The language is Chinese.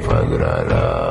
Pagaralah.